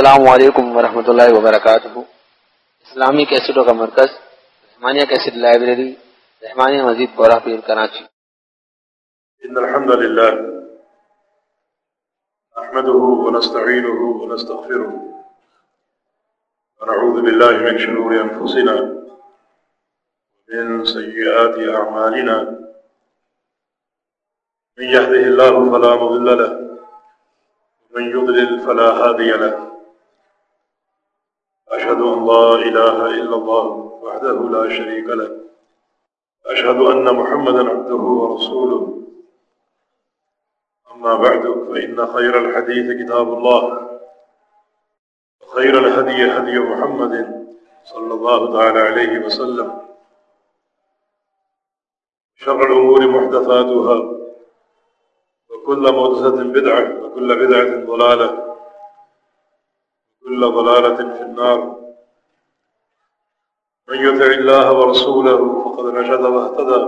السلام علیکم ورحمۃ اللہ وبرکاتہ۔ اسلامی کیسٹوں کا مرکز، رحمانیہ کیسٹ لائبریری، رحمانیہ مزید بورہ پیر کراچی۔ إن الحمد لله نحمده ونستعينه ونستغفره ونعوذ بالله من شرور أنفسنا ومن سيئات أعمالنا من يهده الله فلا مضل له، ومن يضلل فلا هادي له۔ أشهد أن لا إله إلا الله وحده لا شريك له. أشهد أن محمدا عبده ورسوله. أما بعد، فإن خير الحديث كتاب الله. وخير الهدي هدي محمد صلى الله تعالى عليه وسلم. شر الأمور محدثاتها. وكل محدثة بدعة، وكل بدعة ضلالة. وكل ضلالة في النار. من يطع الله ورسوله فقد رشد واهتدى.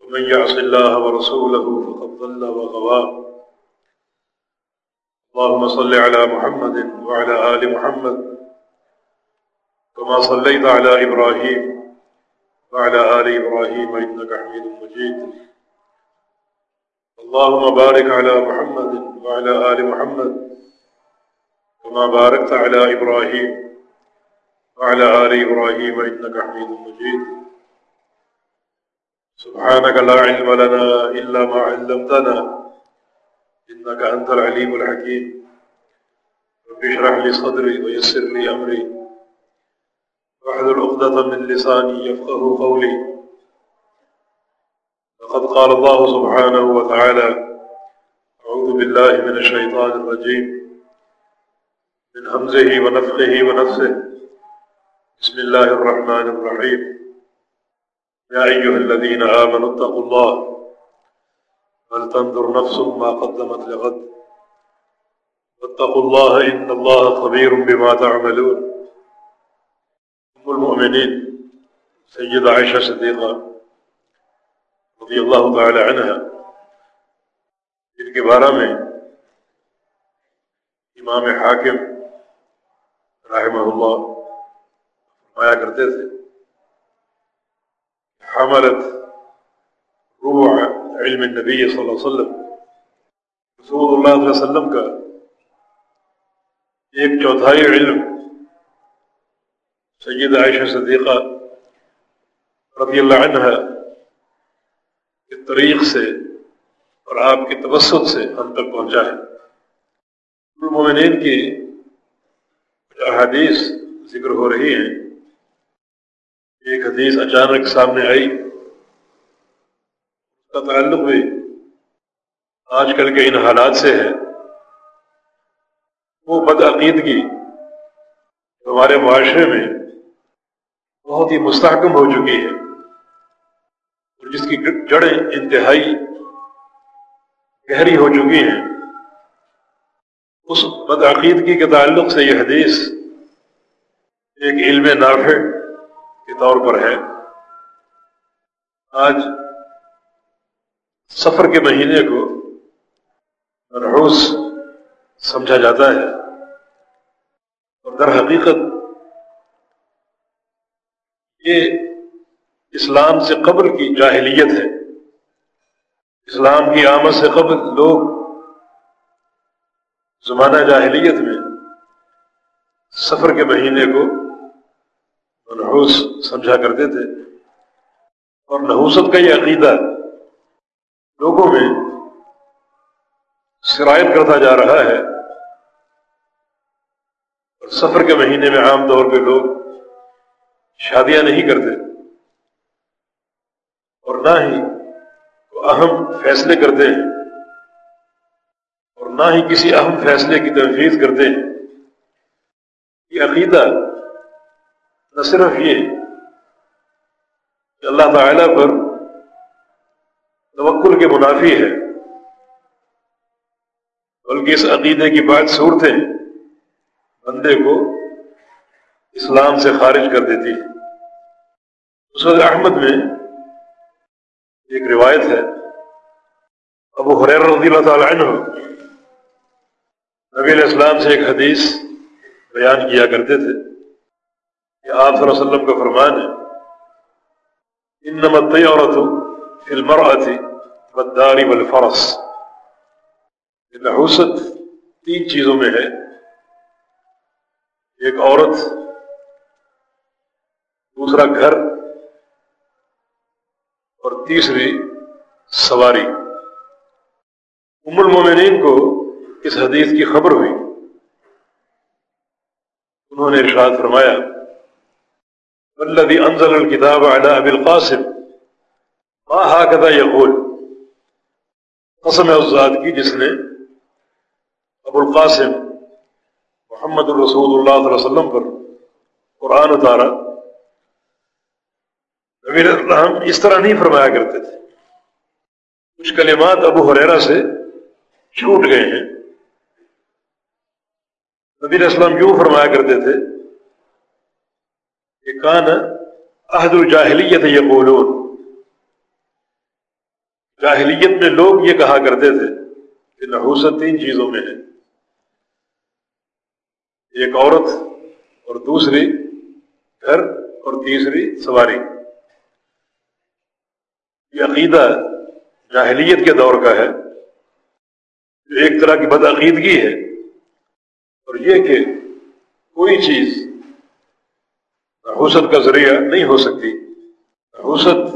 ومن يعص الله ورسوله فقد ضل وغوى. اللهم صل على محمد وعلى آل محمد كما صليت على إبراهيم وعلى آل إبراهيم إنك حميد مجيد. اللهم بارك على محمد وعلى آل محمد كما باركت على إبراهيم وعلى آل إبراهيم إنك حميد مجيد. سبحانك لا علم لنا إلا ما علمتنا إنك أنت العليم الحكيم. رب اشرح لي صدري ويسر لي أمري. واحذر عقدة من لساني يفقه قولي. لقد قال الله سبحانه وتعالى أعوذ بالله من الشيطان الرجيم. من همزه ونفخه ونفسه بسم الله الرحمن الرحيم. يا أيها الذين آمنوا اتقوا الله فلتنظر نفس ما قدمت لغد. واتقوا الله إن الله خبير بما تعملون. أم المؤمنين سيدة عائشة صديقة رضی اللہ تعالی عنہ ان کے بارے میں امام حاکم رحمہ اللہ فرمایا کرتے تھے حملت ربع علم النبی صلی اللہ علیہ وسلم۔ رسول اللہ علیہ وسلم کا ایک چوتھائی علم سید عائشہ صدیقہ رضی اللہ عنہ کے طریق سے اور آپ کے توسط سے ہم تک پہنچا ہے۔ المومنین کی احادیث ذکر ہو رہی ہیں۔ ایک حدیث اچانک سامنے آئی۔ اس کا تعلق بھی آج کل کے ان حالات سے ہے۔ وہ بدعقیدگی ہمارے معاشرے میں بہت ہی مستحکم ہو چکی ہے۔ اور جس کی جڑیں انتہائی گہری ہو چکی ہیں۔ اس بدعقیدگی کے تعلق سے یہ حدیث ایک علم نافع کے طور پر ہے۔ آج سفر کے مہینے کو منحوس سمجھا جاتا ہے اور در حقیقت یہ اسلام سے قبل کی جاہلیت ہے۔ اسلام کی آمد سے قبل لوگ زمانہ جاہلیت میں سفر کے مہینے کو منحوس سمجھا کرتے تھے اور نحوست کا یہ عقیدہ لوگوں میں شرائط کرتا جا رہا ہے اور سفر کے مہینے میں عام طور پہ لوگ شادیاں نہیں کرتے اور نہ ہی اہم فیصلے کرتے ہیں۔ نہ ہی کسی اہم فیصلے کی تنفیذ کرتے ہیں۔ یہ عقیدہ نہ صرف یہ کہ اللہ تعالی پر توکل کے منافی ہے، بلکہ اس عقیدے کی بات صورتیں بندے کو اسلام سے خارج کر دیتی ہے اس وقت احمد میں ایک روایت ہے، ابو حریر رضی اللہ تعالی عنہ نبی علیہ السلام سے ایک حدیث بیان کیا کرتے تھے کہ آپ صلی اللہ علیہ وسلم کا فرمان ہے ان نمت عورت فلمر آتی بداری والفرس نحوست تین چیزوں میں ہے۔ ایک عورت، دوسرا گھر، اور تیسری سواری۔ ام المومنین کو اس حدیث کی خبر ہوئی؟ انہوں نے ارشاد فرمایا، الذي انزل الكتاب على ابي القاسم، ما هكذا يقول؟ قسم اس ذات کی جس نے ابو القاسم محمد الرسول اللہ صلی اللہ علیہ وسلم پر قرآن اتارا۔ نبی السلام اس طرح نہیں فرمایا کرتے تھے۔ کچھ کلمات ابو حریرا سے چھوٹ گئے ہیں۔ نبی السلام یوں فرمایا کرتے تھے کہ کان عہد الجاہلیت یقولون۔ جاہلیت میں لوگ یہ کہا کرتے تھے کہ نحوست تین چیزوں میں ہے۔ ایک عورت اور دوسری گھر اور تیسری سواری۔ یہ عقیدہ جاہلیت کے دور کا ہے۔ جو ایک طرح کی بدعقیدگی ہے۔ اور یہ کہ کوئی چیز نحوست کا ذریعہ نہیں ہو سکتی۔ نحوست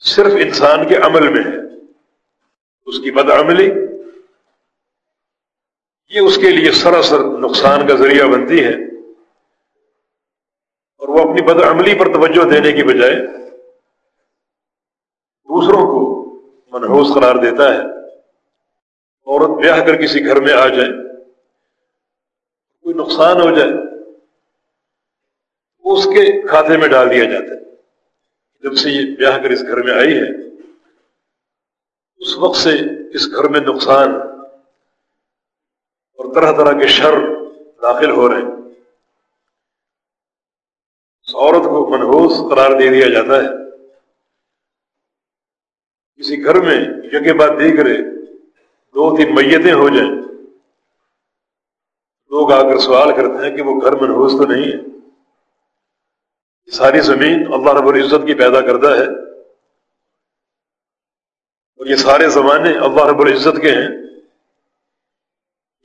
صرف انسان کے عمل میں ہے۔ اس کی بدعملی یہ اس کے لیے سراسر نقصان کا ذریعہ بنتی ہے۔ اور وہ اپنی بدعملی پر توجہ دینے کی بجائے دوسروں کو منحوس قرار دیتا ہے۔ عورت بیاہ کر کسی گھر میں آ جائے۔ کوئی نقصان ہو جائے اس کے کھاتے میں ڈال دیا جاتا ہے۔ جب سے یہ بیاہ کر اس گھر میں آئی ہے، اس وقت سے اس گھر میں نقصان اور طرح طرح کے شر داخل ہو رہے ہیں۔ اس عورت کو منحوس قرار دے دیا جاتا ہے۔ کسی گھر میں یکے بعد دیکھے دو تین میتیں ہو جائیں۔ لوگ آ کر سوال کرتے ہیں کہ وہ گھر منحوس تو نہیں ہے۔ ساری زمین اللہ رب العزت کی پیدا کردہ ہے۔ اور یہ سارے زمانے اللہ رب العزت کے ہیں۔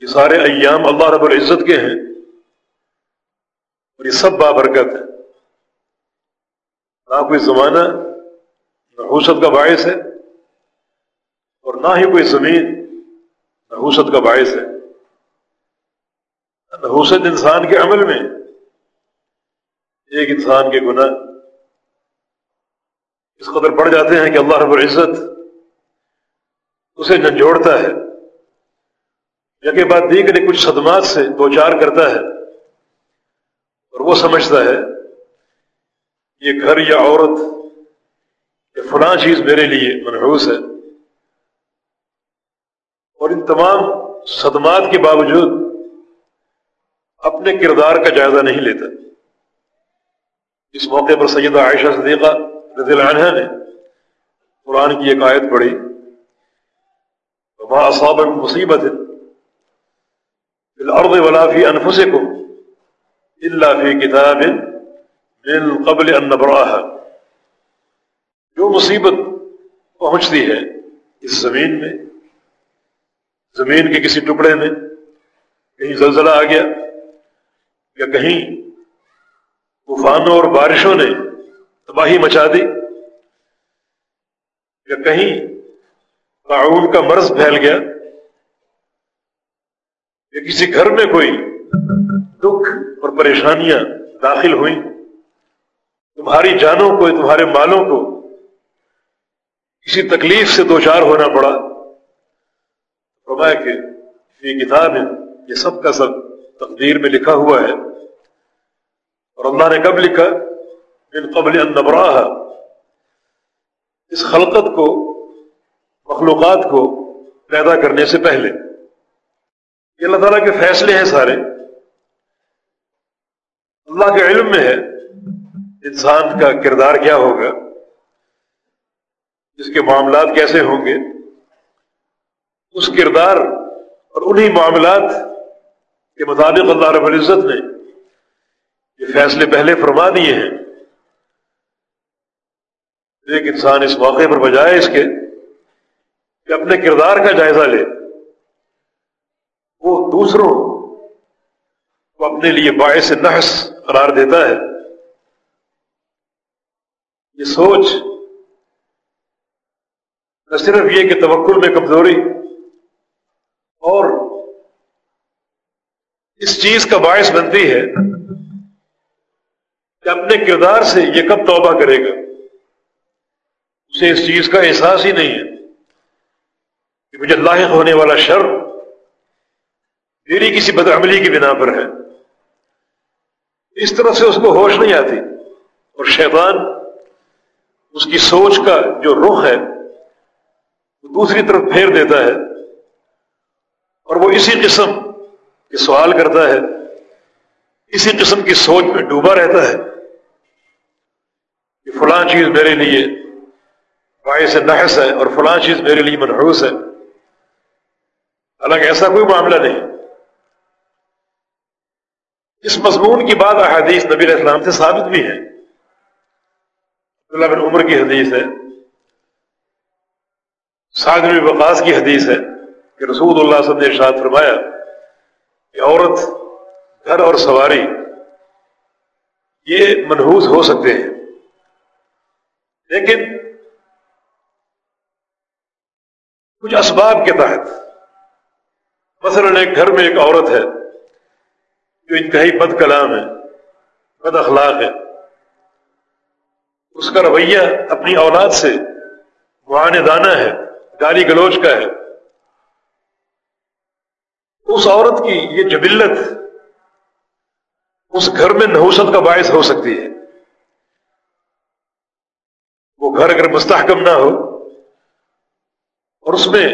یہ سارے ایام اللہ رب العزت کے ہیں۔ اور یہ سب بابرکت ہے۔ نہ کوئی زمانہ نحوست کا باعث ہے اور نہ ہی کوئی زمین نحوست کا باعث ہے۔ نحوست انسان کے عمل میں، ایک انسان کے گناہ اس قدر بڑھ جاتے ہیں کہ اللہ رب العزت اسے جھنجھوڑتا ہے۔ یا کہ بات دی کہ کچھ صدمات سے دو چار کرتا ہے اور وہ سمجھتا ہے، یہ گھر یا عورت یا فلاں چیز میرے لیے منحوس ہے۔ اور ان تمام صدمات کے باوجود اپنے کردار کا جائزہ نہیں لیتا۔ اس موقع پر سیدہ عائشہ صدیقہ رضی اللہ عنہ نے قرآن کی ایک آیت پڑھی۔ وما اصاب مصیبت الارض ولا فی انفسکم الا فی کتاب من قبل ان نبراها جو مصیبت پہنچتی ہے اس زمین میں، زمین کے کسی ٹکڑے میں کہیں زلزلہ آ گیا یا کہیں طوفانوں اور بارشوں نے تباہی مچا دی، یا کہیں تعاون کا مرض پھیل گیا، یا کسی گھر میں کوئی دکھ اور پریشانیاں داخل ہوئیں، تمہاری جانوں کو تمہارے مالوں کو کسی تکلیف سے دوچار ہونا پڑا۔ فرمایا کہ یہ کتاب ہے، یہ سب کا سب تقدیر میں لکھا ہوا ہے۔ اور اللہ نے کب لکھا؟ ان قبل ان نبراہ اس خلقت کو، مخلوقات کو پیدا کرنے سے پہلے. یہ اللہ تعالیٰ کے فیصلے ہیں سارے. اللہ کے علم میں ہے انسان کا کردار کیا ہوگا، اس کے معاملات کیسے ہوں گے، اس کردار اور انہی معاملات کے مطابق اللہ رب العزت نے یہ فیصلے پہلے فرما دیے ہیں۔ ایک انسان اس موقع پر بجائے اس کے کہ اپنے کردار کا جائزہ لے۔ وہ دوسروں کو اپنے لیے باعث نحس قرار دیتا ہے۔ یہ سوچ نہ صرف یہ کہ توکل میں کمزوری اور اس چیز کا باعث بنتی ہے کہ اپنے کردار سے یہ کب توبہ کرے گا؟ اسے اس چیز کا احساس ہی نہیں ہے کہ مجھے لاحق ہونے والا شر میری کسی بدعملی کی بنا پر ہے۔ اس طرح سے اس کو ہوش نہیں آتی اور شیطان اس کی سوچ کا جو رخ ہے، وہ دوسری طرف پھیر دیتا ہے اور وہ اسی قسم کے سوال کرتا ہے، اسی قسم کی سوچ میں ڈوبا رہتا ہے۔ کہ فلاں چیز میرے لیے باعث نحس ہے اور فلاں چیز میرے لیے منحوس ہے۔ حالانکہ ایسا کوئی معاملہ نہیں۔ اس مضمون کی بات احادیث نبی علیہ السلام سے ثابت بھی ہے بن عمر کی حدیث ہے۔ سعد بن وقاص کی حدیث ہے کہ رسول اللہ صلی اللہ علیہ وسلم نے ارشاد فرمایا کہ عورت گھر اور سواری یہ منحوس ہو سکتے ہیں۔ لیکن کچھ اسباب کے تحت، مثلا ایک گھر میں ایک عورت ہے، جو انتہائی بد کلام ہے، بد اخلاق ہے، اس کا رویہ اپنی اولاد سے معاندانہ ہے، گالی گلوچ کا ہے۔ اس عورت کی یہ جبلت اس گھر میں نحوست کا باعث ہو سکتی ہے۔ وہ گھر اگر مستحکم نہ ہو اور اس میں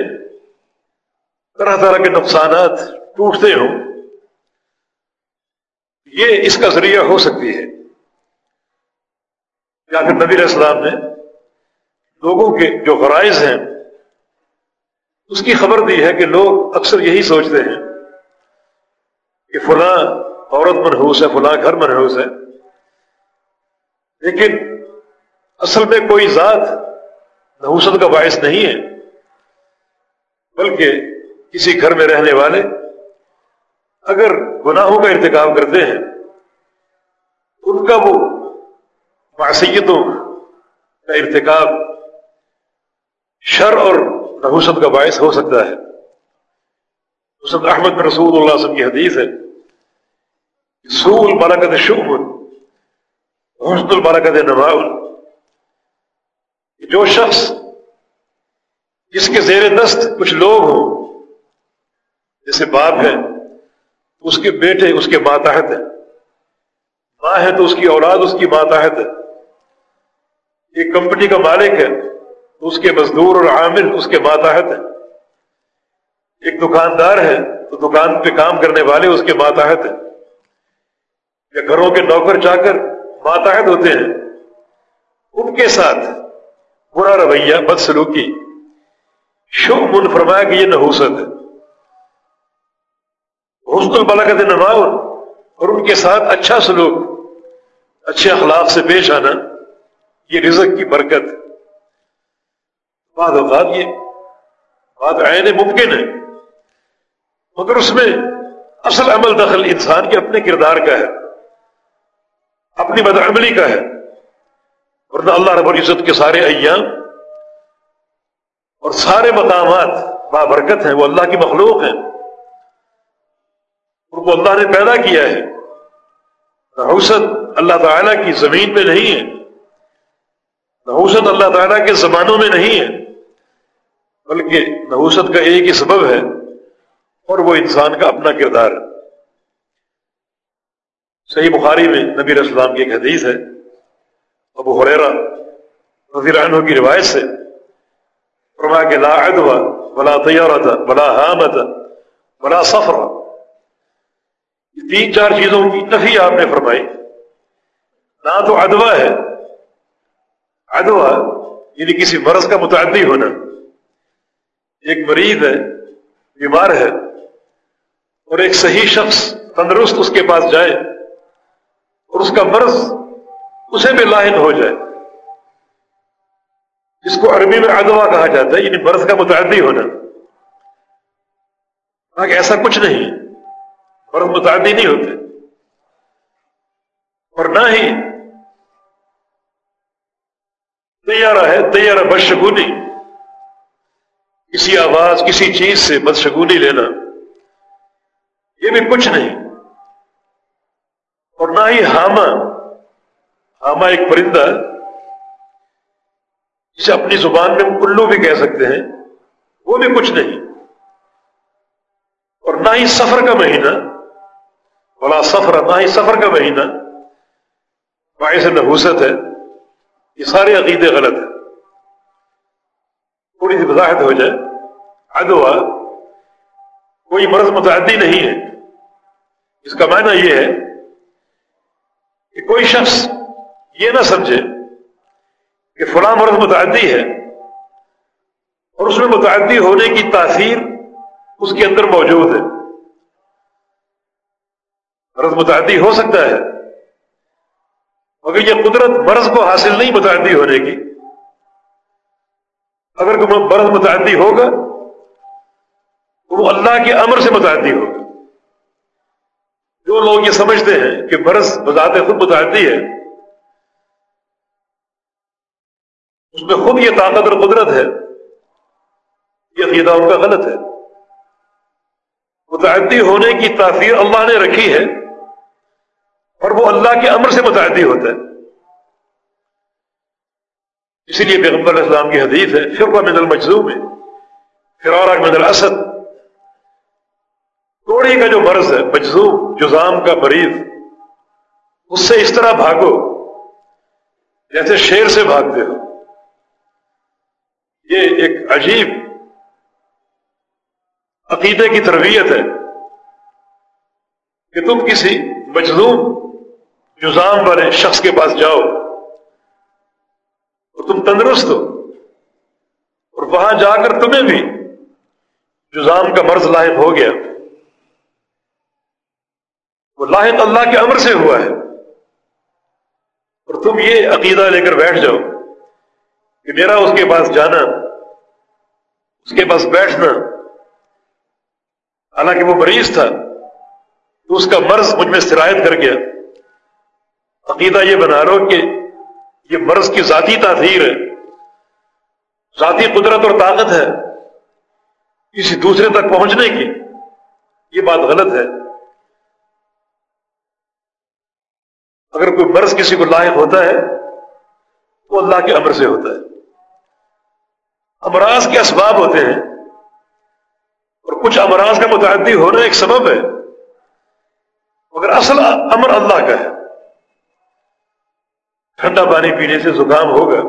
طرح طرح کے نقصانات ٹوٹتے ہوں، یہ اس کا ذریعہ ہو سکتی ہے۔ یا پھر نبی علیہ السلام نے لوگوں کے جو غرائز ہیں، اس کی خبر دی ہے کہ لوگ اکثر یہی سوچتے ہیں کہ فلاں عورت منحوس ہے، فلاں گھر منحوس ہے۔ لیکن اصل میں کوئی ذات نحوست کا باعث نہیں ہے، بلکہ کسی گھر میں رہنے والے اگر گناہوں کا ارتکاب کرتے ہیں، ان کا وہ معصیتوں کا ارتکاب شر اور نحوست کا باعث ہو سکتا ہے۔ مسلم احمد رسول اللہ وسلم کی حدیث ہے سول برکت شعبن حسن البرکت نماؤ جو شخص جس کے زیر دست کچھ لوگ ہوں، جیسے باپ ہے اس کے بیٹے اس کے ماتحت ہیں۔ ماں ہے تو اس کی اولاد اس کی ماتحت ہے۔ ایک کمپنی کا مالک ہے، تو اس کے مزدور اور عامل اس کے ماتحت ہیں۔ ایک دکاندار ہے، تو دکان پہ کام کرنے والے اس کے ماتحت ہیں۔ یا گھروں کے نوکر چا کر ماتحت ہوتے ہیں۔ ان کے ساتھ برا رویہ بد سلوکی شو من فرمایا کہ یہ نحوست ہے حسن البلاغت نماؤ اور ان کے ساتھ اچھا سلوک، اچھے اخلاق سے پیش آنا، یہ رزق کی برکت۔ بعض اوقات یہ بات عین ممکن ہے، مگر اس میں اصل عمل دخل انسان کے اپنے کردار کا ہے، اپنی بدعملی کا ہے۔ ورنہ اللہ رب العزت کے سارے ایام اور سارے مقامات بابرکت ہیں، وہ اللہ کی مخلوق ہیں۔ ان کو اللہ نے پیدا کیا ہے۔ نحوست اللہ تعالیٰ کی زمین میں نہیں ہے۔ نحوست اللہ تعالیٰ کے زبانوں میں نہیں ہے۔ بلکہ نحوست کا ایک ہی سبب ہے اور وہ انسان کا اپنا کردار ہے۔ صحیح بخاری میں نبی السلام کی ایک حدیث ہے۔ ابو حریرا رضی عنہ کی روایت سے فرما کہ لا عدوہ بلا طیارت بلا حامت بلا سفر یہ تین چار چیزوں کی نفی آپ نے فرمائی۔ نہ تو ادوا ہے۔ ادوا یعنی کسی مرض کا متعدی ہونا۔ ایک مریض ہے، بیمار ہے اور ایک صحیح شخص تندرست اس کے پاس جائے اور اس کا مرض اسے بھی لاحق ہو جائے۔ جس کو عربی میں ادوا کہا جاتا ہے یعنی مرض کا متعدی ہونا۔ ایسا کچھ نہیں۔ مرض متعدی نہیں ہوتے۔ اور نہ ہی تیارہ ہے تیارہ بدشگونی۔ کسی آواز، کسی چیز سے بدشگونی لینا۔ یہ بھی کچھ نہیں۔ اور نہ ہی ہاما ہاما ایک پرندہ جسے اپنی زبان میں کلو بھی کہہ سکتے ہیں، وہ بھی کچھ نہیں۔ اور نہ ہی سفر کا مہینہ بڑا سفر، نہ ہی سفر کا مہینہ، باعث نحوست ہے۔ یہ سارے عقیدے غلط ہیں۔ تھوڑی سی وضاحت ہو جائے۔ ادوا کوئی مرض متعدی نہیں ہے۔ اس کا معنی یہ ہے کہ کوئی شخص یہ نہ سمجھے کہ فلاں مرض متعدی ہے اور اس میں متعدی ہونے کی تاثیر اس کے اندر موجود ہے۔ مرض متعدی ہو سکتا ہے، مگر یہ قدرت مرض کو حاصل نہیں متعدی ہونے کی۔ اگر مرض متعدی ہوگا، تو وہ اللہ کے امر سے متعدی ہوگا۔ جو لوگ یہ سمجھتے ہیں کہ برس بذات خود متعدی ہے اس میں خود یہ طاقت اور قدرت ہے، یہ عقیدہ ان کا غلط ہے۔ متعدی ہونے کی تاثیر اللہ نے رکھی ہے اور وہ اللہ کے امر سے متعدی ہوتا ہے۔ اسی لیے پیغمبر علیہ السلام کی حدیث ہے، فرقہ من المجزوم میں فرارہ من الاسد۔ توڑی کا جو مرض ہے مجزوم جزام کا مریض، اس سے اس طرح بھاگو جیسے شیر سے بھاگتے ہو۔ یہ ایک عجیب عقیدے کی تربیت ہے کہ تم کسی مجزوم جزام والے شخص کے پاس جاؤ اور تم تندرست ہو اور وہاں جا کر تمہیں بھی جزام کا مرض لاحق ہو گیا۔ وہ لاحق اللہ کے امر سے ہوا ہے اور تم یہ عقیدہ لے کر بیٹھ جاؤ۔ کہ میرا اس کے پاس جانا، اس کے پاس بیٹھنا۔ حالانکہ وہ مریض تھا، تو اس کا مرض مجھ میں سرایت کر گیا۔ عقیدہ یہ بنا رہا کہ یہ مرض کی ذاتی تاثیر ہے، ذاتی قدرت اور طاقت ہے کسی دوسرے تک پہنچنے کی۔ یہ بات غلط ہے۔ اگر کوئی مرض کسی کو لاحق ہوتا ہے تو اللہ کے امر سے ہوتا ہے۔ امراض کے اسباب ہوتے ہیں اور کچھ امراض کا متعدی ہونا ایک سبب ہے۔ مگر اصل امر اللہ کا ہے۔ ٹھنڈا پانی پینے سے زکام ہوگا،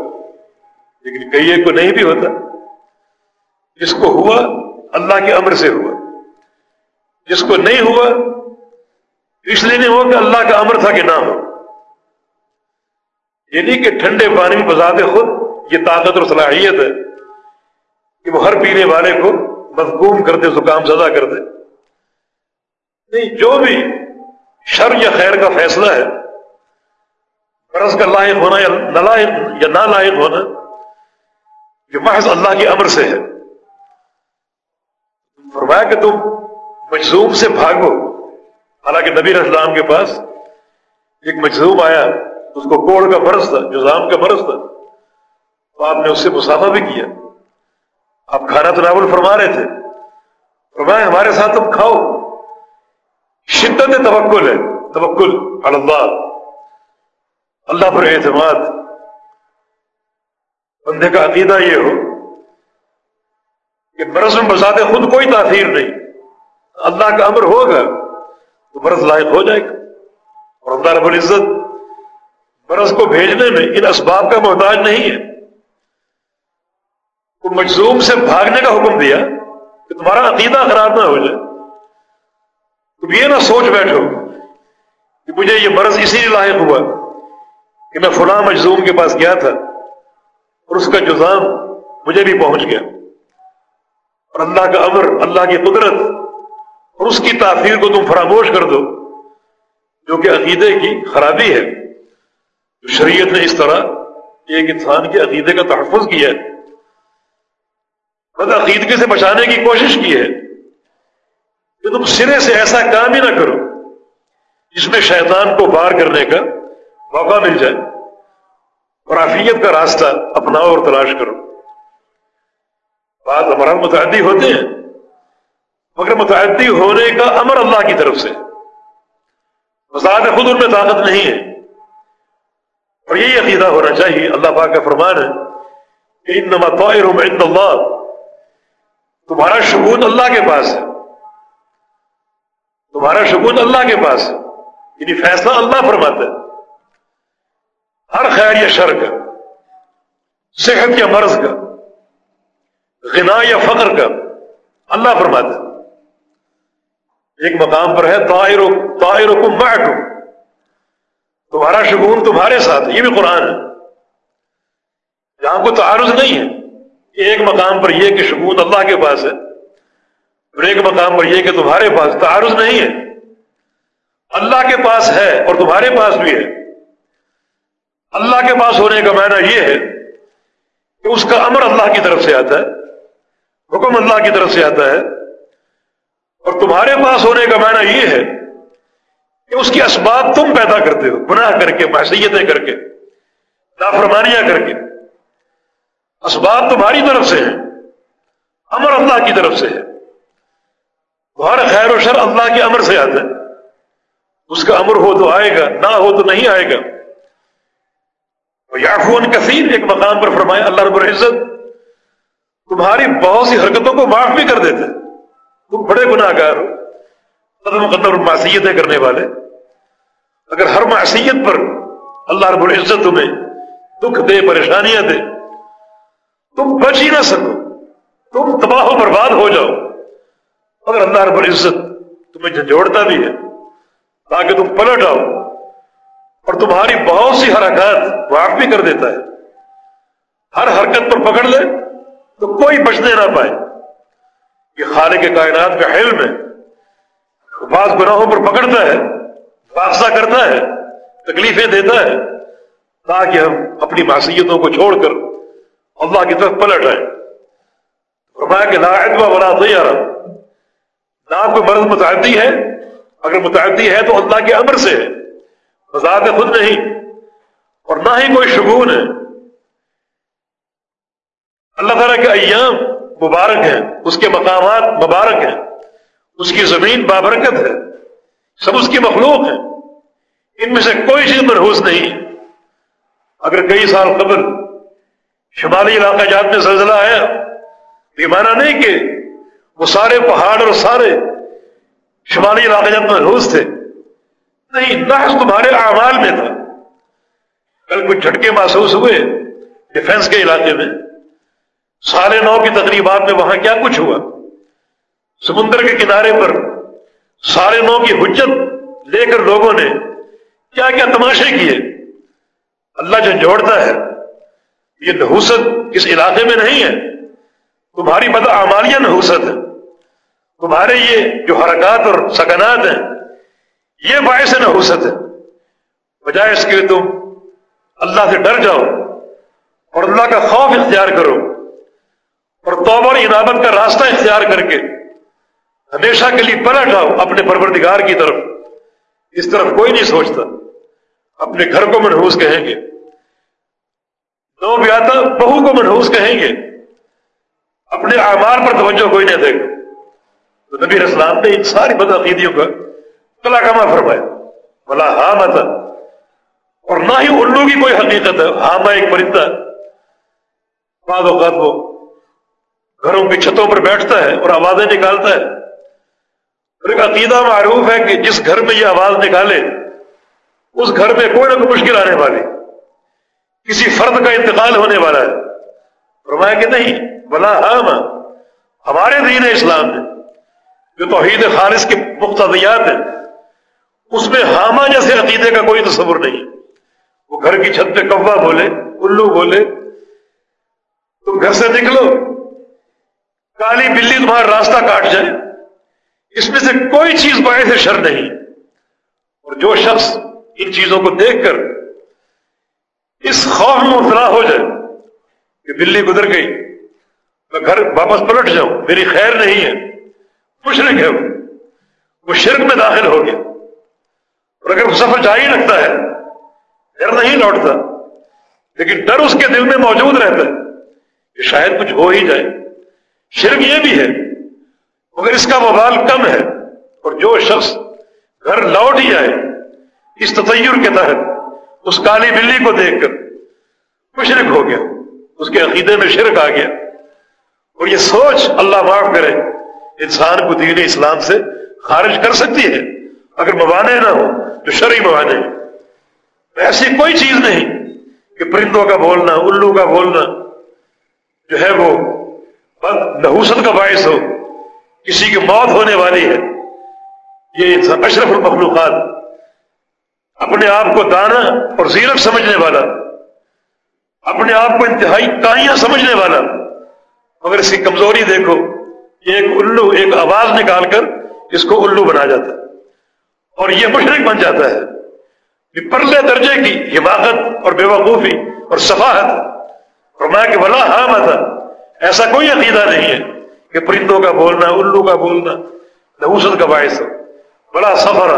لیکن کئی کو نہیں بھی ہوتا۔ جس کو ہوا، اللہ کے امر سے ہوا۔ جس کو نہیں ہوا، اس لیے نہیں ہوا کہ اللہ کا امر تھا کہ نہ ہو۔ یعنی کہ ٹھنڈے پانی میں بذات خود یہ طاقت اور صلاحیت ہے۔ کہ وہ ہر پینے والے کو مضبوم کر دے، زکام زدہ کر دے۔ نہیں، جو بھی شر یا خیر کا فیصلہ ہے، فرض کا لاحق ہونا یا نالائق یا نالائق ہونا، یہ محض اللہ کے امر سے ہے۔ فرمایا کہ تم مجزوم سے بھاگو۔ حالانکہ نبی اسلام کے پاس ایک مجزوم آیا، اس کو کوڑ کا برس تھا، جزام کا برس تھا۔ تو آپ نے اس سے مسافہ بھی کیا۔ آپ کھانا تناول فرما رہے تھے۔ فرمائے ہمارے ساتھ تم کھاؤ۔ شدت توکل ہے، توکل اللہ۔ اللہ پر اعتماد۔ بندے کا عقیدہ یہ ہو کہ برس میں بساتے خود کوئی تاثیر نہیں۔ اللہ کا امر ہوگا تو برس لائق ہو جائے گا۔ اور اللہ رب العزت برس کو بھیجنے میں ان اسباب کا محتاج نہیں ہے۔ تو مجزوم سے بھاگنے کا حکم دیا کہ تمہارا عقیدہ خراب نہ ہو جائے۔ تم یہ نہ سوچ بیٹھو کہ مجھے یہ مرض اسی لیے لاحق ہوا کہ میں فلاں مجزوم کے پاس گیا تھا اور اس کا جزام مجھے بھی پہنچ گیا۔ اور اللہ کا امر، اللہ کی قدرت اور اس کی تاثیر کو تم فراموش کر دو، جو کہ عقیدے کی خرابی ہے۔ جو شریعت نے اس طرح ایک انسان کے عقیدے کا تحفظ کیا ہے۔ بد عقیدگی سے بچانے کی کوشش کی ہے کہ تم سرے سے ایسا کام ہی نہ کرو جس میں شیطان کو بار کرنے کا موقع مل جائے اور عافیت کا راستہ اپناؤ اور تلاش کرو۔ بات ہمارا متعدی ہوتے ہیں، مگر متعدی ہونے کا امر اللہ کی طرف سے۔ مساط خود ان میں طاقت نہیں ہے۔ اور یہی عقیدہ ہونا چاہیے۔ اللہ پاک کا فرمان ہے کہ انما طائر عند اللہ۔ تمہارا شگون اللہ کے پاس ہے۔ تمہارا شگون اللہ کے پاس ہے۔ یعنی فیصلہ اللہ فرماتا ہے۔ ہر خیر یا شر کا، صحت یا مرض کا، غنا یا فخر کا اللہ فرماتا ہے۔ ایک مقام پر ہے طائر طائر کم تمہارا شگون تمہارے ساتھ، یہ بھی قرآن ہے۔ جہاں کو تعارض نہیں ہے۔ ایک مقام پر یہ کہ شگون اللہ کے پاس ہے اور ایک مقام پر یہ کہ تمہارے پاس تعارض نہیں ہے۔ اللہ کے پاس ہے اور تمہارے پاس بھی ہے۔ اللہ کے پاس ہونے کا معنی یہ ہے کہ اس کا امر اللہ کی طرف سے آتا ہے، حکم اللہ کی طرف سے آتا ہے۔ اور تمہارے پاس ہونے کا معنی یہ ہے کہ اس کی اسباب تم پیدا کرتے ہو، گناہ کر کے، معصیتیں کر کے، نافرمانیاں کر کے۔ اسباب تمہاری طرف سے ہیں۔ امر اللہ کی طرف سے ہے ہر خیر و شر اللہ کے امر سے آتا ہے۔ اس کا امر ہو تو آئے گا، نہ ہو تو نہیں آئے گا۔ یافون کثیر ایک مقام پر فرمایا اللہ رب العزت، تمہاری بہت سی حرکتوں کو معاف بھی کر دیتے تم بڑے گناہ گار ہو مقدر معصیتیں کرنے والے۔ اگر ہر معصیت پر اللہ رب العزت تمہیں دکھ دے، پریشانیاں دے تم بچ ہی نہ سکو۔ تم تباہ و برباد ہو جاؤ۔ اگر اللہ رب العزت تمہیں جھنجھوڑتا بھی ہے۔ تاکہ تم پلٹ آؤ۔ اور تمہاری بہت سی حرکات معاف بھی کر دیتا ہے۔ ہر حرکت پر پکڑ لے تو کوئی بچنے نہ پائے۔ یہ خالق کے کائنات کا علم ہے۔ بعض گناہوں پر پکڑتا ہے فاصلہ کرتا ہے، تکلیفیں دیتا ہے، تاکہ ہم اپنی معصیتوں کو چھوڑ کر اللہ کی طرف پلٹ آئے فرمایا کہ لا ادوا بنا نہ کوئی مرض متعدی ہے، اگر متعدی ہے تو اللہ کے امر سے ہے بذات خود نہیں۔ اور نہ ہی کوئی شگون ہے۔ اللہ تعالیٰ کے ایام مبارک ہیں، اس کے مقامات مبارک ہیں۔ اس کی زمین بابرکت ہے، سب اس کی مخلوق ہے ان میں سے کوئی چیز مرحوس نہیں۔ اگر کئی سال قبل شمالی علاقہ جات میں زلزلہ آیا یہ مانا نہیں کہ وہ سارے پہاڑ اور سارے شمالی علاقہ جات محروس تھے۔ نہیں، نحس تمہارے اعمال میں تھا۔ کل کچھ جھٹکے محسوس ہوئے ڈیفنس کے علاقے میں۔ سارے نو کی تقریبات میں وہاں کیا کچھ ہوا؟ سمندر کے کنارے پر سارے نو کی حجت لے کر لوگوں نے کیا کیا تماشے کیے؟ اللہ جو جوڑتا ہے یہ نحوست اس علاقے میں نہیں ہے۔ تمہاری بد اعمالیہ نحوست ہے تمہارے یہ جو حرکات اور سکنات ہیں، یہ باعث نحوست ہے بجائے اس کے تم اللہ سے ڈر جاؤ اور اللہ کا خوف اختیار کرو اور توبہ اور انعامت کا راستہ اختیار کر کے ہمیشہ کے لیے پلٹ آؤ اپنے پروردگار کی طرف۔ اس طرف کوئی نہیں سوچتا۔ اپنے گھر کو منحوس کہیں گے۔ نو بیاتا بہو کو منحوس کہیں گے۔ اپنے اعمال پر توجہ کوئی نہیں دے۔ گا تو نبی اسلام نے ان ساری بدعقیدیوں کا کلا کما فرمایا۔ بلا ہاں اور نہ ہی الو کی کوئی حقیقت ہے۔ ہاں ایک پرندہ بعض اوقات وہ گھروں کی چھتوں پر بیٹھتا ہے اور آوازیں نکالتا ہے۔ اور ایک عقیدہ معروف ہے کہ جس گھر میں یہ آواز نکالے، اس گھر میں کوئی نہ کوئی مشکل آنے والی۔ کسی فرد کا انتقال ہونے والا ہے۔ فرمایا کہ نہیں، بلا ہم ہمارے دین اسلام میں جو توحید خالص کے مقتضیات ہیں، اس میں ہاما جیسے عقیدے کا کوئی تصور نہیں۔ وہ گھر کی چھت پہ کوا بولے، الو بولے، تم گھر سے نکلو، کالی بلی تمہارا راستہ کاٹ جائے۔ اس میں سے کوئی چیز باعث شر نہیں۔ اور جو شخص ان چیزوں کو دیکھ کر اس خوف میں مبتلا ہو جائے کہ بلی گزر گئی۔ میں گھر واپس پلٹ جاؤں۔ میری خیر نہیں ہے۔ مشرق ہے وہ۔ شرک میں داخل ہو گیا۔ اور اگر وہ سفر جاری رکھتا ہے، گھر نہیں لوٹتا۔ لیکن ڈر اس کے دل میں موجود رہتا ہے۔ کہ شاید کچھ ہو ہی جائے۔ شرک یہ بھی ہے۔ مگر اس کا وبال کم ہے۔ اور جو شخص گھر لوٹ ہی آئے، اس تطیر کے تحت اس کالی بلی کو دیکھ کر مشرق ہو گیا، اس کے عقیدے میں شرک آ گیا۔ اور یہ سوچ اللہ معاف کرے، انسان کو دین اسلام سے خارج کر سکتی ہے۔ اگر موانے نہ ہو تو شرعی موانے۔ ایسی کوئی چیز نہیں کہ پرندوں کا بولنا، الو کا بولنا جو ہے وہ نحوست کا باعث ہو، کسی کی موت ہونے والی ہے۔ یہ اشرف المخلوقات اپنے آپ کو دانا اور زیرت سمجھنے والا، اپنے آپ کو انتہائی تائیاں سمجھنے والا۔ مگر اس کی کمزوری دیکھو ایک الو، ایک آواز نکال کر اس کو الو بنا جاتا ہے۔ اور یہ مشرق بن جاتا ہے۔ پرلے درجے کی حماقت اور بے وقوفی اور صفاحت۔ اور میں کہ بلا ہاں تھا ایسا کوئی عقیدہ نہیں ہے کہ پرندوں کا بولنا، الو کا بولنا نحوست کا باعث ہو۔ بڑا سفر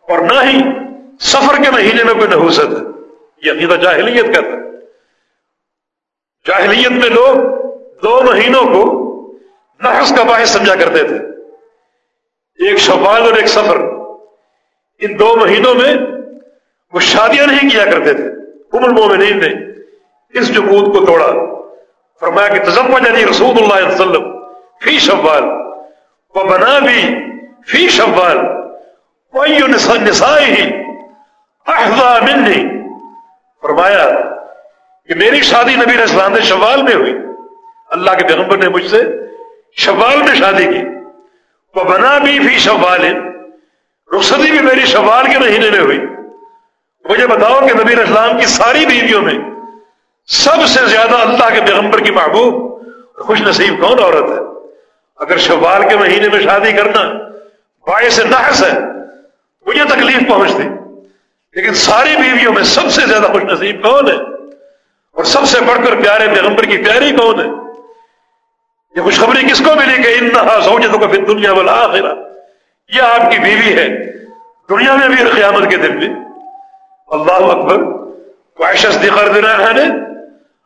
اور نہ ہی سفر کے مہینے میں کوئی نحوست ہے یہ عقیدہ جاہلیت کا تھا۔ جاہلیت میں لوگ دو مہینوں کو نحس کا باعث سمجھا کرتے تھے۔ ایک شوال اور ایک سفر ان دو مہینوں میں وہ شادیاں نہیں کیا کرتے تھے۔ ام المومنین نے اس جمود کو توڑا۔ فرمایا کہ تزمج علی رسول اللہ علیہ وسلم فی شوال وہ بنا بھی فی شوال وہی نسائی ہی منی۔ فرمایا کہ میری شادی نبی اسلام نے شوال میں ہوئی۔ اللہ کے پیغمبر نے مجھ سے شوال میں شادی کی۔ وہ بنا بھی فی شوال رخصتی بھی میری شوال کے مہینے میں ہوئی۔ مجھے بتاؤ کہ نبی اسلام کی ساری بیویوں میں سب سے زیادہ اللہ کے پیغمبر کی محبوب خوش نصیب کون عورت ہے؟ اگر شوال کے مہینے میں شادی کرنا باعث نحس ہے، مجھے تکلیف پہنچتی۔ لیکن ساری بیویوں میں سب سے زیادہ خوش نصیب کون ہے؟ اور سب سے بڑھ کر پیارے پیغمبر کی پیاری کون ہے؟ یہ خوشخبری کس کو ملی کہ ان سہولتوں کا پھر دنیا والا آخرا یہ آپ کی بیوی ہے۔ دنیا میں بھی قیامت کے دن میں اللہ اکبر عائشہ صدیقہ رضی اللہ عنہ نے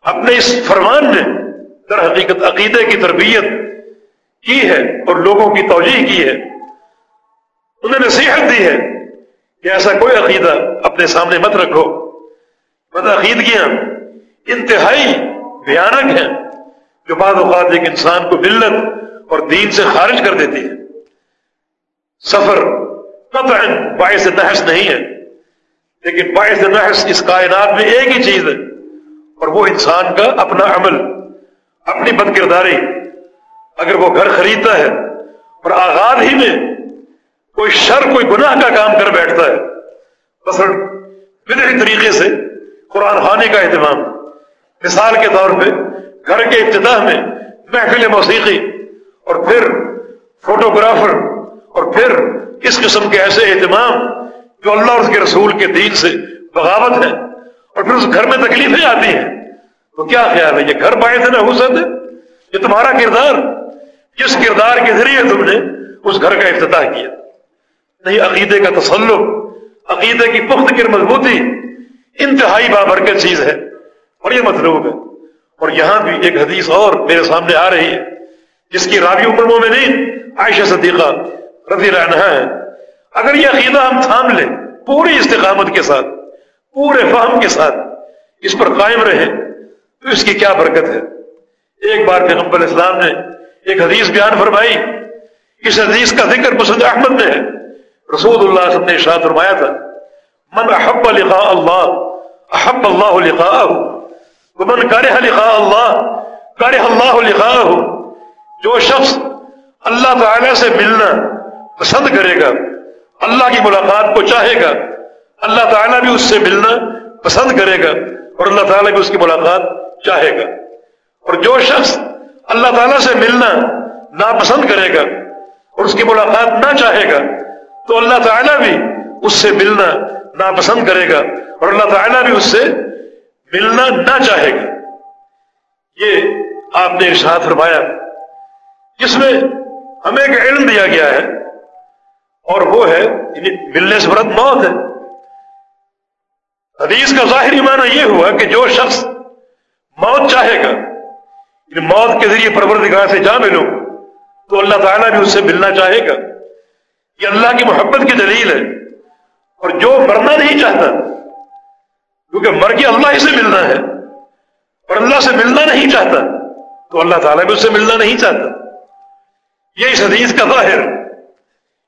اپنے اس فرمان میں در حقیقت عقیدے کی تربیت کی ہے اور لوگوں کی توجہ کی ہے۔ انہیں نصیحت دی ہے۔ کہ ایسا کوئی عقیدہ اپنے سامنے مت رکھو۔ مت عقیدگیاں انتہائی بھیانک ہیں جو بعض اوقات ایک انسان کو ملت اور دین سے خارج کر دیتی ہے سفر قطعا باعث نحس نہیں ہے، لیکن باعث نحس اس کائنات میں ایک ہی چیز ہے، اور وہ انسان کا اپنا عمل، اپنی بد کرداری۔ اگر وہ گھر خریدتا ہے اور آغاز ہی میں کوئی شر، کوئی گناہ کا کام کر بیٹھتا ہے۔ بس بدری طریقے سے قرآن خانے کا اہتمام۔ مثال کے طور پہ گھر کے ابتدا میں محفل موسیقی اور پھر فوٹوگرافر اور پھر اس قسم کے ایسے اہتمام جو اللہ اور اس کے رسول کے دین سے بغاوت ہے اور پھر اس گھر میں تکلیفیں آتی ہیں۔ تو کیا خیال ہے، یہ گھر پائے تھے نا حسن یہ تمہارا کردار، جس کردار کے ذریعے تم نے اس گھر کا افتتاح کیا۔ نہیں، عقیدے کا تسلق عقیدے کی پخت کر مضبوطی انتہائی بابرکت چیز ہے اور یہ مطلوب ہے۔ اور یہاں بھی ایک حدیث اور میرے سامنے آ رہی ہے، جس کی راوی عمروں میں نہیں عائشہ صدیقہ رضی اللہ عنہ ہے۔ اگر یہ عقیدہ ہم تھام لیں پوری استقامت کے ساتھ، پورے فہم کے ساتھ، اس پر قائم رہے تو اس کی کیا برکت ہے۔ ایک بار پیغمبر اسلام نے ایک حدیث بیان فرمائی، اس حدیث کا ذکر مسد احمد نے ہے۔ رسول اللہ صلی اللہ علیہ وسلم نے فرمایا تھا من احب لقاء اللہ احب اللہ لقاء ومن کرہ لقاء اللہ کرہ اللہ لقاء جو شخص اللہ تعالی سے ملنا پسند کرے گا اللہ کی ملاقات کو چاہے گا اللہ تعالیٰ بھی اس سے ملنا پسند کرے گا اور اللہ تعالیٰ بھی اس کی ملاقات چاہے گا۔ اور جو شخص اللہ تعالیٰ سے ملنا ناپسند کرے گا اور اس کی ملاقات نہ چاہے گا تو اللہ تعالیٰ بھی اس سے ملنا ناپسند کرے گا اور اللہ تعالیٰ بھی اس سے ملنا نہ چاہے گا۔ یہ آپ نے ارشاد فرمایا۔ جس میں ہمیں ایک علم دیا گیا ہے اور وہ ہے یعنی ملنے سے مرد موت ہے۔ حدیث کا ظاہری معنی یہ ہوا کہ جو شخص موت چاہے گا یعنی موت کے ذریعے پروردگار سے جا ملو تو اللہ تعالیٰ بھی اس سے ملنا چاہے گا۔ یہ اللہ کی محبت کی دلیل ہے۔ اور جو مرنا نہیں چاہتا، کیونکہ مر کے اللہ ہی سے ملنا ہے، اور اللہ سے ملنا نہیں چاہتا، تو اللہ تعالیٰ بھی اس سے ملنا نہیں چاہتا۔ یہ اس حدیث کا ظاہر،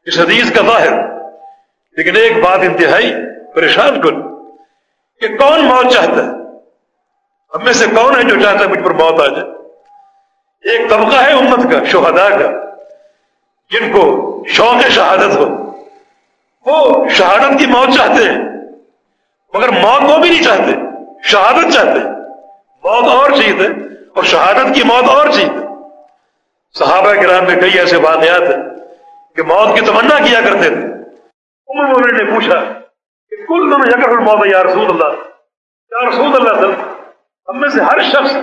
اس حدیث کا ظاہر۔ لیکن ایک بات انتہائی پریشان کن، کہ کون موت چاہتا ہے؟ ہم میں سے کون ہے جو چاہتا ہے مجھ پر موت آ جائے؟ ایک طبقہ ہے امت کا، شہداء کا۔ جن کو شوق شہادت ہو، وہ شہادت کی موت چاہتے ہیں، مگر موت وہ بھی نہیں چاہتے، شہادت چاہتے موت اور چیز ہے اور شہادت کی موت اور چیز ہے صحابہ کرام میں کئی ایسے واقعات ہیں کہ موت کی تمنا کیا کرتے تھے۔ عمر نے پوچھا کہ کل دن یکر الموت یا رسول اللہ؟ یا رسول اللہ صلی ہم میں سے ہر شخص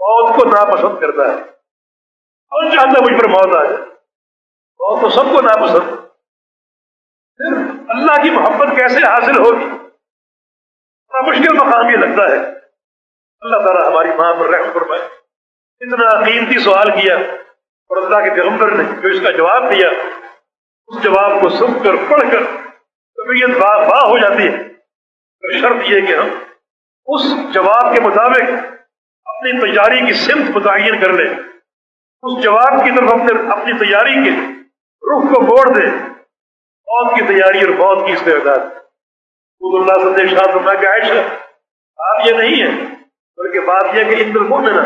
موت کو ناپسند کرتا ہے۔ کون چاہتا مجھ پر موت آ جائے موت تو سب کو ناپسند پھر اللہ کی محبت کیسے حاصل ہوگی؟ بڑا مشکل مقام یہ لگتا ہے۔ اللہ تعالیٰ ہماری ماں پر رحم فرمائے۔ اتنا قیمتی سوال کیا اور اللہ کے پیغمبر نے جو اس کا جواب دیا، اس جواب کو سن کر، پڑھ کر طبیعت با ہو جاتی ہے۔ شرط یہ کہ ہم اس جواب کے مطابق اپنی تیاری کی سمت متعین کر لیں۔ اس جواب کی طرف اپنے اپنی تیاری کے رخ کو موڑ دیں موت کی تیاری اور موت کی استعداد۔ خود اللہ صلی شاہ میں کہ عائشہ آپ یہ نہیں ہے، بلکہ بات یہ کہ اندر مومنہ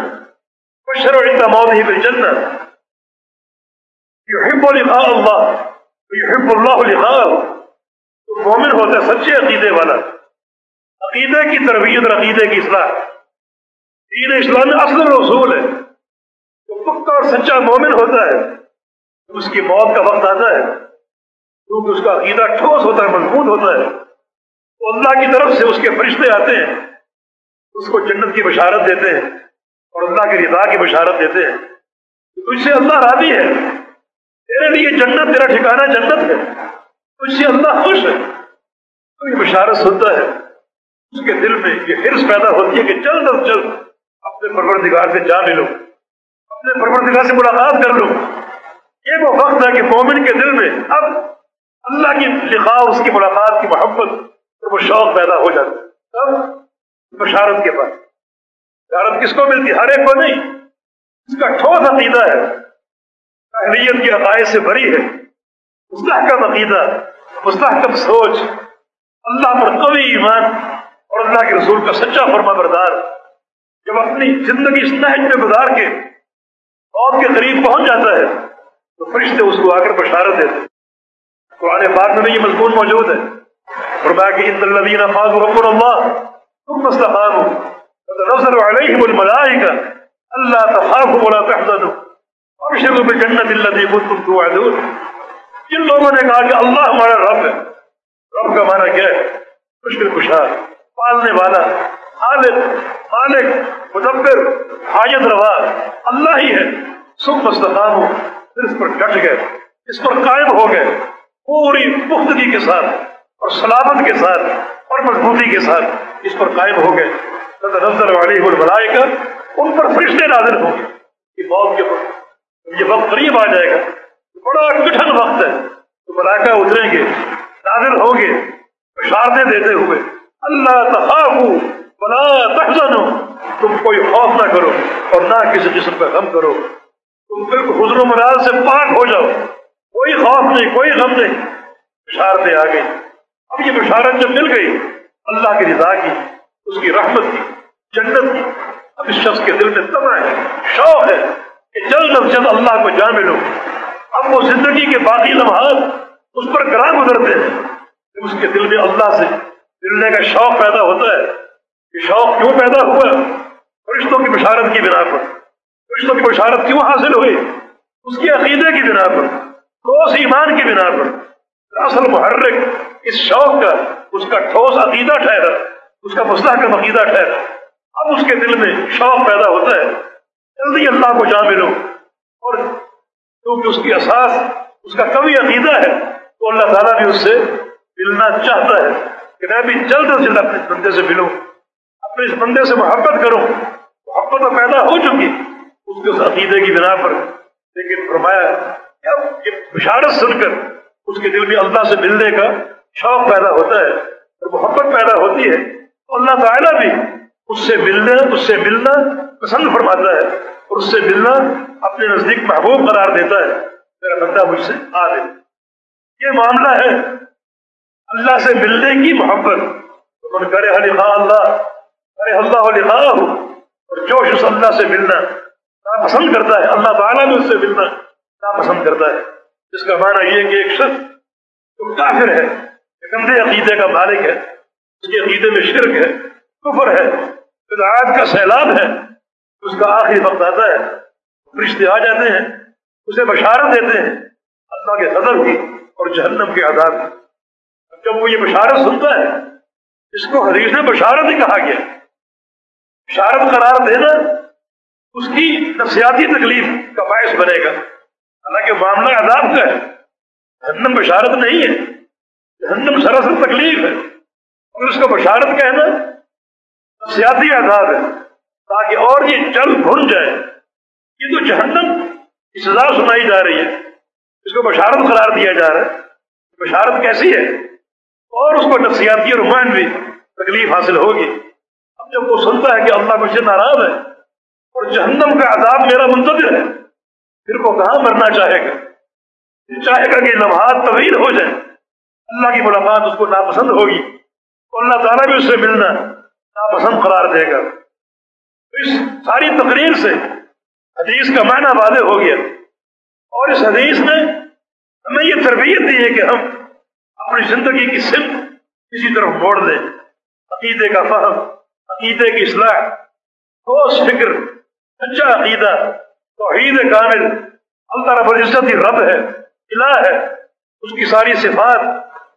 بشر اور انتا موت ہی بالجنہ یحب لقاء اللہ، یحب اللہ لقاء تو مومن ہوتا ہے سچے عقیدے والا۔ عقیدے کی تربیت اور عقیدے کی اصلاح۔ دین اسلام اصل رسول ہے۔ جو پکا اور سچا مومن ہوتا ہے۔ اس کی موت کا وقت آتا ہے، کیونکہ اس کا عقیدہ ٹھوس ہوتا ہے، مضبوط ہوتا ہے، تو اللہ کی طرف سے اس کے فرشتے آتے ہیں، اس کو جنت کی بشارت دیتے ہیں اور اللہ کی رضا کی بشارت دیتے ہیں۔ تو اس سے اللہ راضی ہے۔ تیرے لیے جنت، تیرا ٹھکانا جنت ہے۔ اس سے اللہ خوش ہے۔ تو یہ بشارت سنتا ہے۔ اس کے دل میں یہ حرص پیدا ہوتی ہے کہ جلد از جلد اپنے پروردگار سے جا ملو اپنے پروردگار سے ملاقات کر لو۔ یہ وہ وقت ہے کہ مومن کے دل میں اب اللہ کی لکھا اس کی ملاقات کی محبت اور وہ شوق پیدا ہو جاتا ہے۔ تب بشارت کے بعد بشارت کس کو ملتی؟ ہر ایک کو نہیں۔ اس کا ٹھوس عقیدہ ہے۔ اہلیت کے عقائد سے بری ہے۔ مستحکم عقیدہ، مستحکم سوچ۔ اللہ پر قوی ایمان اور اللہ کے رسول کا سچا فرما بردار۔ جب اپنی زندگی اس نہج میں گزار کے موت کے قریب پہنچ جاتا ہے تو فرشتے اس کو آ کر بشارت دیتے قرآن پاک میں یہ مضمون موجود ہے۔ فرمایا کہ ان الذین قالوا ربنا الله ثم استقاموا فتنزل عليهم الملائکہ اللہ تخافوا ولا تحزنوا ابشروا بجنت الذي كنتم توعدون۔ جن لوگوں نے کہا کہ اللہ ہمارا رب ہے۔ رب کا معنی کیا ہے؟ مشکل خوشحال پالنے والا، خالق، مالک، مدبر، حاجت روا، اللہ ہی ہے۔ سب مستقام ہو پھر اس پر ڈٹ گئے۔ اس پر قائم ہو گئے۔ پوری پختگی کے ساتھ اور سلامت کے ساتھ اور مضبوطی کے ساتھ اس پر قائم ہو گئے۔ نظر والی الملائکہ ان پر فرشتے نازل ہوں گے کہ موت کے پر یہ وقت قریب آ جائے گا بڑا کٹھن وقت ہے۔ تو ملائکہ اتریں گے، نازل ہوں گے، بشارتیں دیتے ہوئے، اللہ تخاف بلا تحزن تم کوئی خوف نہ کرو اور نہ کسی جسم کا غم کرو۔ تم بالکل حضر و مراد سے پاک ہو جاؤ۔ کوئی خوف نہیں، کوئی غم نہیں۔ بشارتیں آ گئی اب یہ بشارت جب مل گئی، اللہ کی رضا کی، اس کی رحمت کی، جنت کی۔ اب اس شخص کے دل میں تمہ ہے، شوق ہے کہ جلد از جلد اللہ کو جان ملو۔ اب وہ زندگی کے باقی لمحات اس پر گراں گزرتے ہیں۔ اس کے دل میں اللہ سے ملنے کا شوق پیدا ہوتا ہے۔ یہ شوق کیوں پیدا ہوا؟ فرشتوں کی بشارت کی بنا پر۔ فرشتوں کی بشارت کیوں حاصل ہوئی؟ اس کی عقیدے کی بنا پر، ٹھوس ایمان کی بنا پر۔ اصل محرک اس شوق کا، اس کا ٹھوس عقیدہ ٹھہرا، اس کا مسئلہ کا عقیدہ ٹھہرا۔ اب اس کے دل میں شوق پیدا ہوتا ہے۔ جلدی اللہ کو جا ملو۔ اور کیونکہ اس کی اساس، اس کا کبھی عقیدہ ہے، تو اللہ تعالیٰ بھی اس سے ملنا چاہتا ہے کہ میں بھی جلد از جلد اپنے بندے سے ملوں، اپنے اس بندے سے محبت کروں۔ محبت تو پیدا ہو چکی۔ اس کے عقیدے کی بنا پر لیکن فرمایا یہ بشارت سن کر اس کے دل میں اللہ سے ملنے کا شوق پیدا ہوتا ہے اور محبت پیدا ہوتی ہے، تو اللہ تعالیٰ بھی اس سے ملنا، اس سے ملنا پسند فرماتا ہے اور اس سے ملنا اپنے نزدیک محبوب قرار دیتا ہے۔ میرا بندہ مجھ سے آ دے۔ یہ معاملہ ہے اللہ سے ملنے کی محبت۔ کرے اللہ ارے اللہ لکھا ہو اور جو شخص اللہ سے ملنا۔ پسند کرتا ہے، اللہ تعالیٰ بھی اس سے ملنا پسند کرتا ہے۔ جس کا معنی یہ کہ ایک شخص جو کافر ہے گندے عقیدے کا مالک ہے، اس کے عقیدے میں شرک ہے، کفر ہے آج کا سیلاب ہے، اس کا آخری وقت آتا ہے رشتے آ جاتے ہیں، اسے بشارت دیتے ہیں، اللہ کے قدر کی اور جہنم کے آزاد کی۔ جب وہ یہ بشارت سنتا ہے، اس کو حدیث نے بشارت ہی کہا گیا بشارت قرار دینا اس کی نفسیاتی تکلیف کا باعث بنے گا۔ حالانکہ معاملہ عذاب کا ہے۔ جہنم بشارت نہیں ہے۔ جہنم سراسر تکلیف ہے۔ اور اس کو بشارت کہنا نفسیاتی عذاب ہے۔ تاکہ اور یہ چل بھن جائے۔ یہ تو جہنم کی سزا سنائی جا رہی ہے۔ اس کو بشارت قرار دیا جا رہا ہے۔ بشارت کیسی ہے؟ اور اس کو نفسیاتی اور بھی تکلیف حاصل ہوگی۔ اب جب وہ سنتا ہے کہ اللہ مجھ سے ناراض ہے اور جہنم کا عذاب میرا منتظر ہے۔ پھر وہ کہاں مرنا چاہے گا؟ چاہے گا کہ لمحات طویل ہو جائے اللہ کی ملاقات اس کو ناپسند ہوگی اور اللہ تعالیٰ بھی اس سے ملنا ناپسند قرار دے گا۔ اس ساری تقریر سے حدیث کا معنی واضح ہو گیا۔ اور اس حدیث نے ہمیں یہ تربیت دی ہے کہ ہم اپنی زندگی کی سمت کسی طرف موڑ دیں۔ عقیدے کا فہم، عقیدے کی اصلاح، ٹھوس فکر سچا عقیدہ، توحید کامل، اللہ رب العزت ہی رب ہے، الہ ہے، اس کی ساری صفات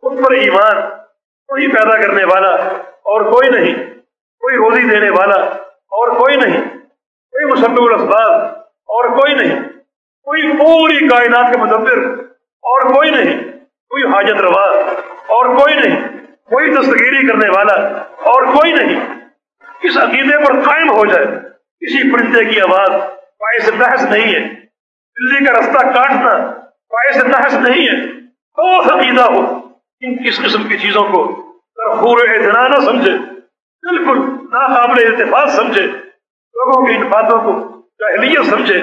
ان پر ایمان، کوئی پیدا کرنے والا اور کوئی نہیں، کوئی روزی دینے والا اور کوئی نہیں، کوئی مسبب الاسباب اور کوئی نہیں، کوئی پوری کائنات کے مدبر اور کوئی نہیں، کوئی حاجت روا اور کوئی نہیں، کوئی دستگیری کرنے والا اور کوئی نہیں۔ اس عقیدے پر قائم ہو جائے۔ کسی پرندے کی آواز باعث بحث نہیں ہے۔ دلی کا رستہ کاٹنا باعث بحث نہیں ہے۔ تو عقیدہ ہو ان کس قسم کی چیزوں کو۔ اعتنا نہ سمجھے۔ بالکل ناقابل اتفاق سمجھے۔ لوگوں کی ان باتوں کو جاہلیت سمجھے۔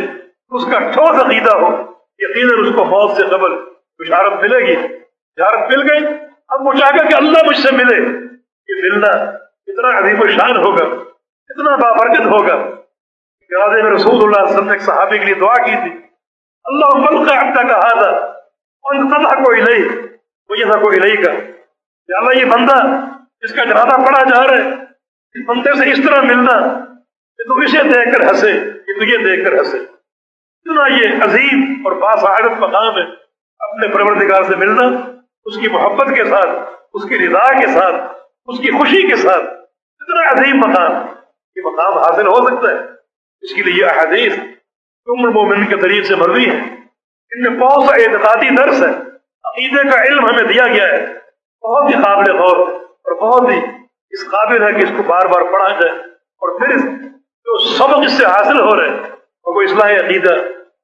اس کا ٹھوس عقیدہ ہو۔ یقیناً اس کو موت سے قبل بشارت ملے گی۔ بشارت مل گئی۔ اب وہ چاہے کہ اللہ مجھ سے ملے۔ یہ ملنا اتنا عظیم و شان ہوگا۔ اتنا بابرکت ہوگا۔ میں رسول اللہ علیہ وسلم نے ایک صحابی کے لیے دعا کی تھی۔ اللہ مل کا اب تک کہا تھا ان کوئی نہیں مجھے تھا کوئی نہیں کا۔ کہ اللہ، یہ بندہ اس کا جرادہ پڑا جا رہا ہے، اس بندے سے اس طرح ملنا کہ تم اسے دیکھ کر ہنسے، کہ تجھے دیکھ کر ہنسے۔ اتنا یہ عظیم اور باثعت مقام ہے اپنے پروردگار سے ملنا، اس کی محبت کے ساتھ، اس کی رضا کے ساتھ، اس کی خوشی کے ساتھ۔ اتنا عظیم مقام، یہ مقام حاصل ہو سکتا ہے۔ اس کے لیے یہ احادیث عمر مومن کے طریق سے مروی ہے ان میں بہت سا اعتقادی درس ہے۔ عقیدے کا علم ہمیں دیا گیا ہے۔ بہت ہی قابل غور اور بہت ہی اس قابل ہے کہ اس کو بار بار پڑھا جائے۔ اور پھر جو سبق اس سے حاصل ہو رہے ہیں، وہ اصلاح عقیدہ،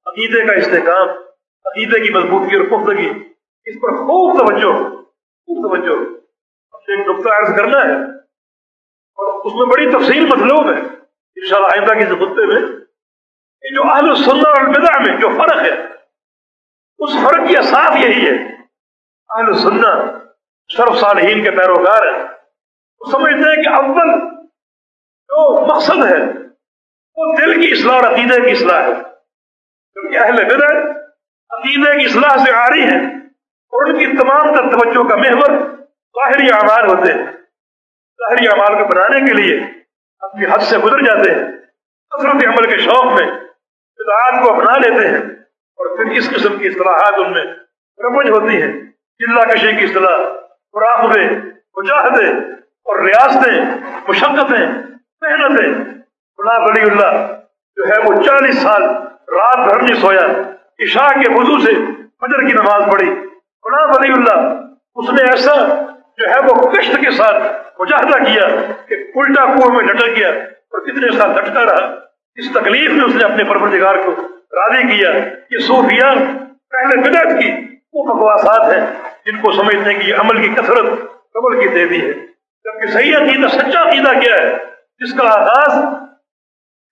عقیدے کا استحکام، عقیدے کی مضبوطی اور پختگی، اس پر خوب توجہ خوب توجہ۔ ایک نقطہ عرض کرنا ہے اور اس میں بڑی تفصیل مطلوب ہے۔ ان شاء اللہ آئندہ کے خطے میں یہ جو اہل السنہ اور البدع میں جو فرق ہے اس فرق کی اصاف یہی ہے اہل السنہ شرف صالحین کے پیروکار ہیں وہ سمجھتے ہیں کہ اول جو مقصد ہے وہ دل کی اصلاح اور عقیدے کی اصلاح ہے کیونکہ اہل بدع عقیدے کی اصلاح سے آ رہی ہیں اور ان کی تمام تر توجہ کا محور ظاہری اعمال ہوتے ہیں ظاہری اعمال کو بنانے کے لیے اپنی حد سے گزر جاتے ہیں، کثرت عمل کے شوق میں بدعات کو اپنا لیتے ہیں اور پھر اس قسم کی اصلاحات ان میں رمج ہوتی ہیں۔ چلا کشی کی اصطلاح مراقبے مجاہدے اور ریاستیں، مشقتیں، محنتیں۔ بلا بلی اللہ، جو ہے وہ چالیس سال رات بھر نہیں سویا، عشاء کے وضو سے فجر کی نماز پڑھی۔ بلا بلی اللہ، اس نے ایسا جو ہے وہ کشت کے ساتھ مجاہدہ کیا، کہ الٹا کنویں میں لٹک گیا اور کتنے سال لٹکا رہا۔ اس تکلیف میں اس نے اپنے پروردگار کو راضی کیا کہ صوفیہ پہلے بدعت کی، وہ بکواسات ہیں جن کو سمجھنے کی عمل کی کثرت عمل کی دیوی ہے۔ جبکہ صحیح عقیدہ، سچا عقیدہ کیا ہے؟ جس کا آغاز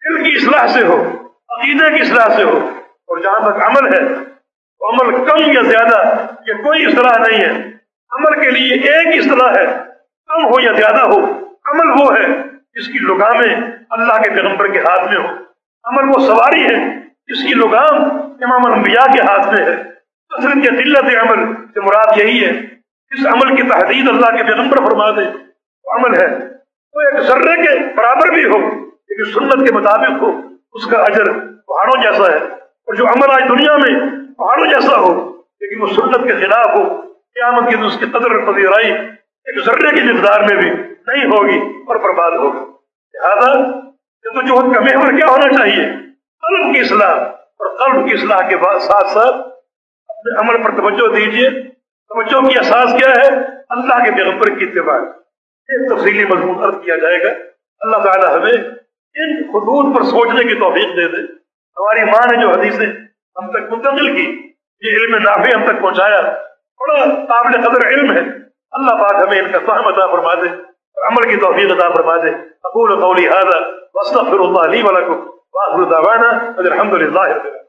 دل کی اصلاح سے ہو عقیدے کی اصلاح سے ہو۔ اور جہاں تک عمل ہے، تو عمل کم یا زیادہ یہ کوئی اصلاح نہیں ہے۔ عمل کے لیے ایک اصطلاح ہے۔ کم ہو یا زیادہ ہو، عمل وہ ہے جس کی لگامیں اللہ کے پیغمبر کے ہاتھ میں ہو عمل وہ سواری ہے جس کی لگام امام الانبیاء کے ہاتھ میں ہے۔ کثرت یا دلت عمل سے مراد یہی ہے۔ اس عمل کی تحدید اللہ کے پیغمبر فرما دے۔ وہ عمل ہے۔ وہ ایک ذرے کے برابر بھی ہو، لیکن سنت کے مطابق ہو۔ اس کا اجر پہاڑوں جیسا ہے۔ اور جو عمل آج دنیا میں پہاڑوں جیسا ہو، لیکن وہ سنت کے خلاف ہو۔ قیامت کی اس کی قدر پذیرائی ایک ذرے کی مقدار میں بھی نہیں ہوگی اور برباد ہوگی۔ لہٰذا یہ تو جوہد کا محور کیا ہونا چاہیے؟ قلب کی اصلاح۔ اور قلب کی اصلاح کے ساتھ ساتھ اپنے عمل پر توجہ دیجیے توجہ کی احساس کیا ہے؟ اللہ کے پیغمبر کی اتباع۔ ایک تفصیلی مضمون عرض کیا جائے گا۔ اللہ تعالیٰ ہمیں ان حدود پر سوچنے کی توفیق دے دے۔ ہماری ماں نے جو حدیثیں ہم تک منتقل کی، یہ علم نافی ہم تک پہنچایا۔ بڑا قابل قدر علم ہے۔ اللہ پاک ہمیں ان کا فہم عطا فرما دے عمل کی توفیق عطا فرما دے اقول قولی هذا، واستغفر الله لي ولكم واخر دعوانا، الحمد لله رب العالمين۔